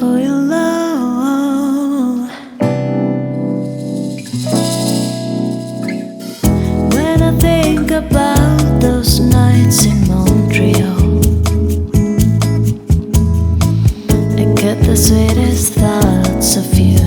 for your love. When I think about those nights in Montreal, I get the sweetest thoughts of you.